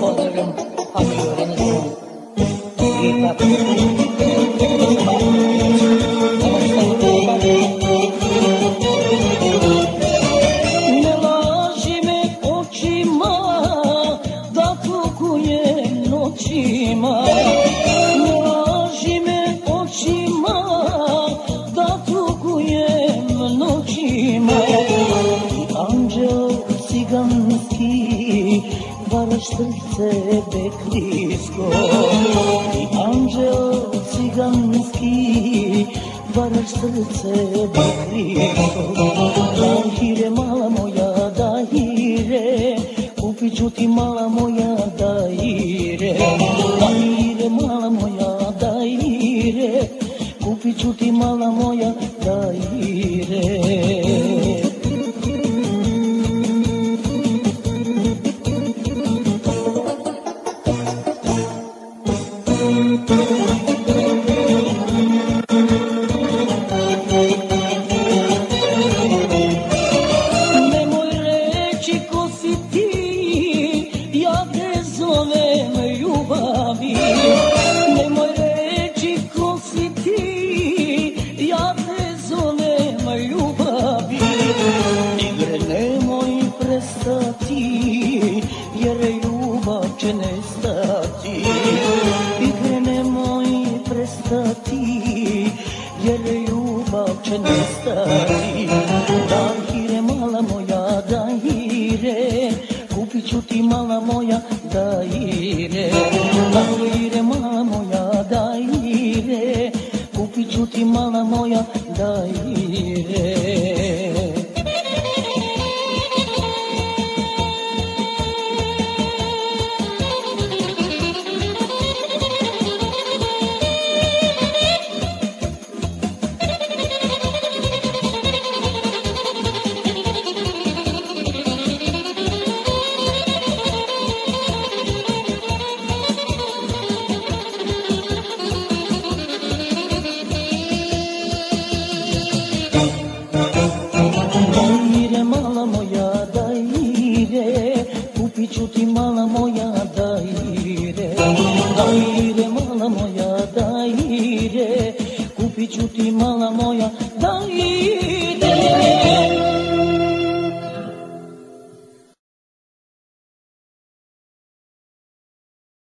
pozdravljam i tako. Ne da tukujem noćima srce beklisko I anđel ciganski varaš srce beklisko Dahire mala moja dahire Kupit ću ti mala moja dahire Dahire mala moja dahire Kupit ću ti mala moja dahire prestati, jer ljubav će nestati. Prestati, jer ljubav će nestati. Dahire mala moja, dahire, kupit ću ti mala moja, dahire. Dahire mala moja, dahire, kupit ću ti mala moja, dahire. Dajire ću ti mala moja da idem.